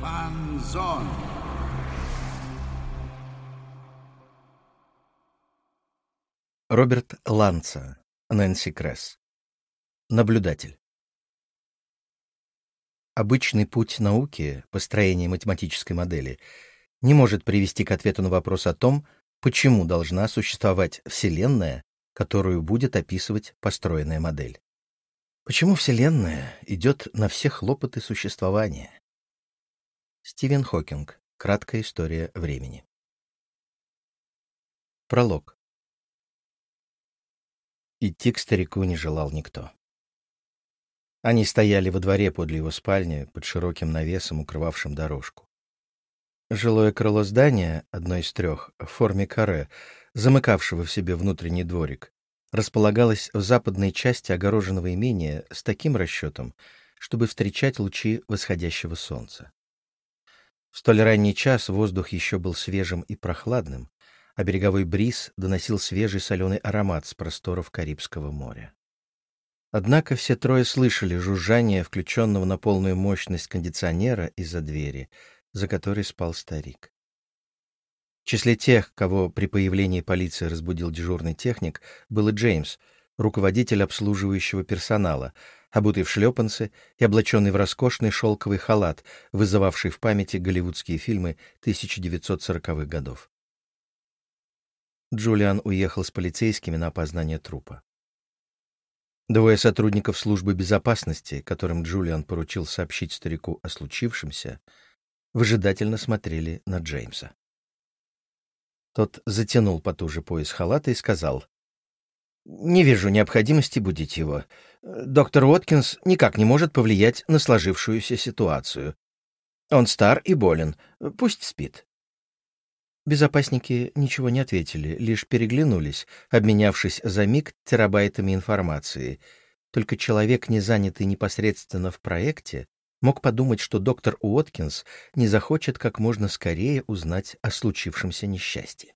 Фанзон. Роберт Ланца, Нэнси Кресс. Наблюдатель. Обычный путь науки, построение математической модели, не может привести к ответу на вопрос о том, почему должна существовать Вселенная, которую будет описывать построенная модель. Почему Вселенная идет на все хлопоты существования? Стивен Хокинг. Краткая история времени. Пролог. Идти к старику не желал никто. Они стояли во дворе подле его спальни, под широким навесом, укрывавшим дорожку. Жилое крыло здания, одно из трех, в форме каре, замыкавшего в себе внутренний дворик, располагалось в западной части огороженного имения с таким расчетом, чтобы встречать лучи восходящего солнца. В столь ранний час воздух еще был свежим и прохладным, а береговой бриз доносил свежий соленый аромат с просторов Карибского моря. Однако все трое слышали жужжание включенного на полную мощность кондиционера из-за двери, за которой спал старик. В числе тех, кого при появлении полиции разбудил дежурный техник, был и Джеймс, руководитель обслуживающего персонала, обутый в шлепанцы и облаченный в роскошный шелковый халат, вызывавший в памяти голливудские фильмы 1940-х годов. Джулиан уехал с полицейскими на опознание трупа. Двое сотрудников службы безопасности, которым Джулиан поручил сообщить старику о случившемся, выжидательно смотрели на Джеймса. Тот затянул потуже пояс халата и сказал, «Не вижу необходимости будить его. Доктор Уоткинс никак не может повлиять на сложившуюся ситуацию. Он стар и болен, пусть спит». Безопасники ничего не ответили, лишь переглянулись, обменявшись за миг терабайтами информации. Только человек, не занятый непосредственно в проекте, мог подумать, что доктор Уоткинс не захочет как можно скорее узнать о случившемся несчастье.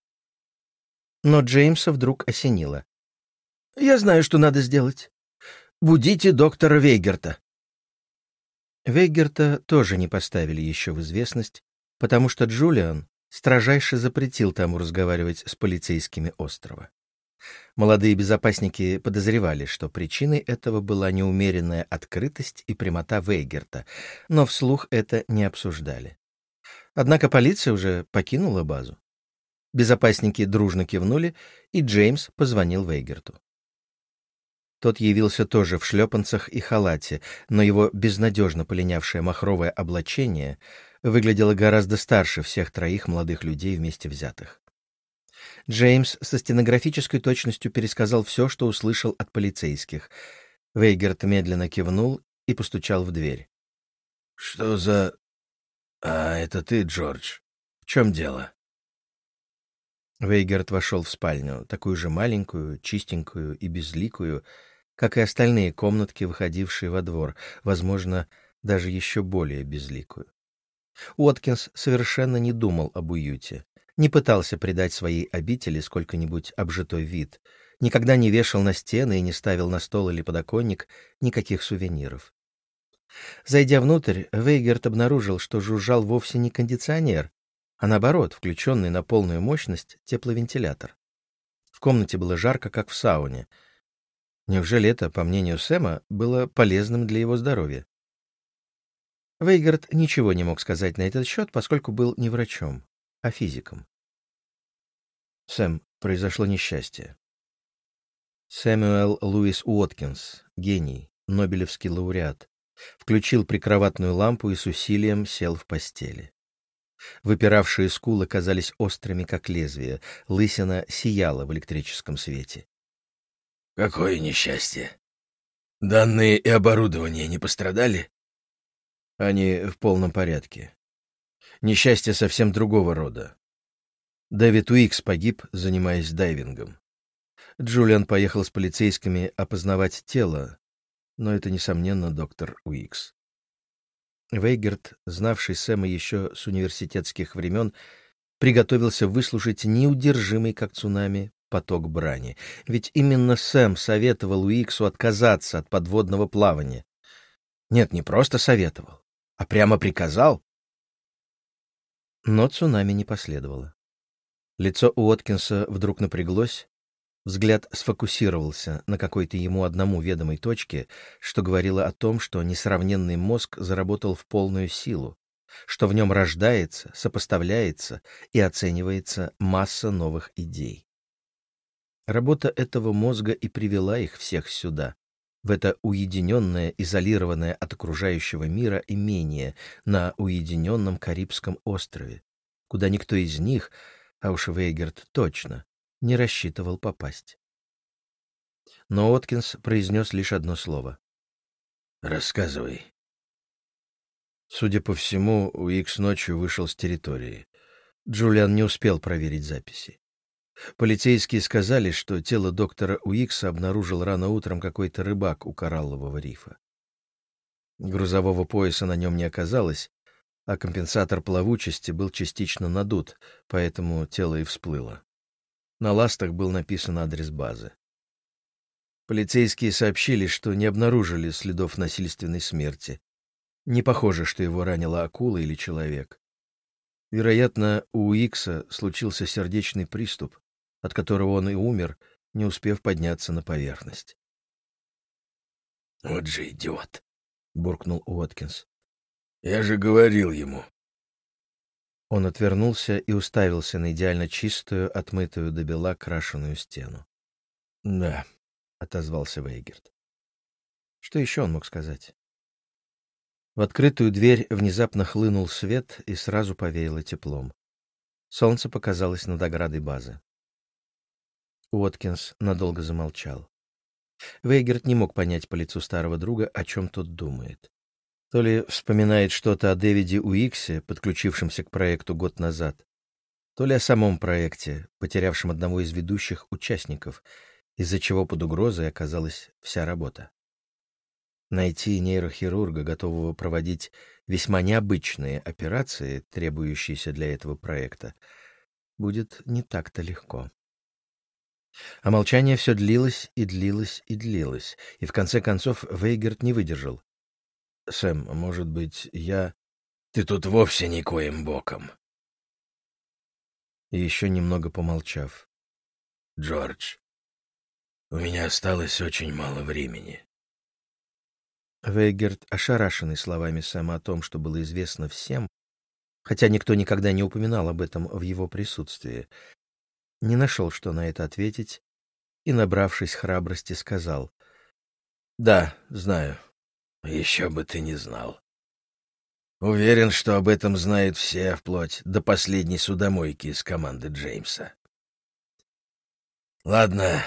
Но Джеймса вдруг осенило. «Я знаю, что надо сделать. Будите доктора Вейгерта». Вейгерта тоже не поставили еще в известность, потому что Джулиан строжайше запретил тому разговаривать с полицейскими острова. Молодые безопасники подозревали, что причиной этого была неумеренная открытость и прямота Вейгерта, но вслух это не обсуждали. Однако полиция уже покинула базу. Безопасники дружно кивнули, и Джеймс позвонил Вейгерту. Тот явился тоже в шлепанцах и халате, но его безнадежно полинявшее махровое облачение выглядело гораздо старше всех троих молодых людей вместе взятых. Джеймс со стенографической точностью пересказал все, что услышал от полицейских. Вейгерт медленно кивнул и постучал в дверь. «Что за... А, это ты, Джордж. В чем дело?» Вейгерт вошел в спальню, такую же маленькую, чистенькую и безликую, как и остальные комнатки, выходившие во двор, возможно, даже еще более безликую. Уоткинс совершенно не думал об уюте, не пытался придать своей обители сколько-нибудь обжитой вид, никогда не вешал на стены и не ставил на стол или подоконник никаких сувениров. Зайдя внутрь, Вейгерт обнаружил, что жужжал вовсе не кондиционер, а наоборот, включенный на полную мощность тепловентилятор. В комнате было жарко, как в сауне — Неужели это, по мнению Сэма, было полезным для его здоровья? Вейгард ничего не мог сказать на этот счет, поскольку был не врачом, а физиком. Сэм, произошло несчастье. Сэмюэл Луис Уоткинс, гений, Нобелевский лауреат, включил прикроватную лампу и с усилием сел в постели. Выпиравшие скулы казались острыми, как лезвие, лысина сияла в электрическом свете. Какое несчастье. Данные и оборудование не пострадали? Они в полном порядке. Несчастье совсем другого рода. Дэвид Уикс погиб, занимаясь дайвингом. Джулиан поехал с полицейскими опознавать тело, но это, несомненно, доктор Уикс. Вейгерт, знавший Сэма еще с университетских времен, приготовился выслушать неудержимый, как цунами, поток брани. Ведь именно Сэм советовал Уиксу отказаться от подводного плавания. Нет, не просто советовал, а прямо приказал. Но цунами не последовало. Лицо Уоткинса вдруг напряглось, взгляд сфокусировался на какой-то ему одному ведомой точке, что говорило о том, что несравненный мозг заработал в полную силу, что в нем рождается, сопоставляется и оценивается масса новых идей. Работа этого мозга и привела их всех сюда, в это уединенное, изолированное от окружающего мира имение на уединенном Карибском острове, куда никто из них, а уж Вейгерт точно, не рассчитывал попасть. Но Откинс произнес лишь одно слово. «Рассказывай». Судя по всему, Уикс ночью вышел с территории. Джулиан не успел проверить записи. Полицейские сказали, что тело доктора Уикса обнаружил рано утром какой-то рыбак у кораллового рифа. Грузового пояса на нем не оказалось, а компенсатор плавучести был частично надут, поэтому тело и всплыло. На ластах был написан адрес базы. Полицейские сообщили, что не обнаружили следов насильственной смерти. Не похоже, что его ранила акула или человек. Вероятно, у Икса случился сердечный приступ, от которого он и умер, не успев подняться на поверхность. «Вот же идиот!» — буркнул Уоткинс. «Я же говорил ему». Он отвернулся и уставился на идеально чистую, отмытую до бела крашеную стену. «Да», — отозвался Вейгерт. Что еще он мог сказать? В открытую дверь внезапно хлынул свет и сразу повеяло теплом. Солнце показалось над оградой базы. Уоткинс надолго замолчал. Вейгерт не мог понять по лицу старого друга, о чем тот думает. То ли вспоминает что-то о Дэвиде Уиксе, подключившемся к проекту год назад, то ли о самом проекте, потерявшем одного из ведущих участников, из-за чего под угрозой оказалась вся работа. Найти нейрохирурга, готового проводить весьма необычные операции, требующиеся для этого проекта, будет не так-то легко. А молчание все длилось и длилось и длилось, и в конце концов Вейгерт не выдержал. «Сэм, может быть, я...» «Ты тут вовсе никоим боком». И еще немного помолчав. «Джордж, у меня осталось очень мало времени». Вейгерт, ошарашенный словами Сэма о том, что было известно всем, хотя никто никогда не упоминал об этом в его присутствии, не нашел, что на это ответить, и, набравшись храбрости, сказал. «Да, знаю. Еще бы ты не знал. Уверен, что об этом знают все, вплоть до последней судомойки из команды Джеймса. Ладно,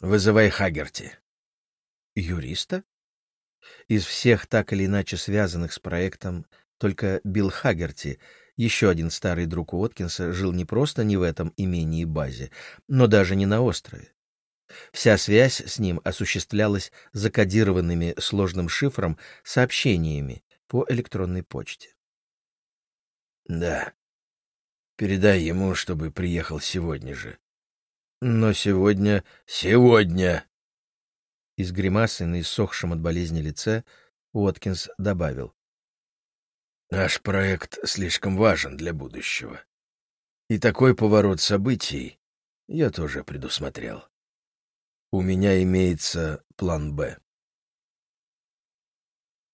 вызывай Хагерти». «Юриста?» Из всех так или иначе связанных с проектом только Билл Хагерти — еще один старый друг Уоткинса жил не просто не в этом имении базе, но даже не на острове. Вся связь с ним осуществлялась закодированными сложным шифром сообщениями по электронной почте. «Да. Передай ему, чтобы приехал сегодня же». «Но сегодня...» «Сегодня!» Из гримасы на иссохшем от болезни лице Уоткинс добавил. Наш проект слишком важен для будущего. И такой поворот событий я тоже предусмотрел. У меня имеется план «Б».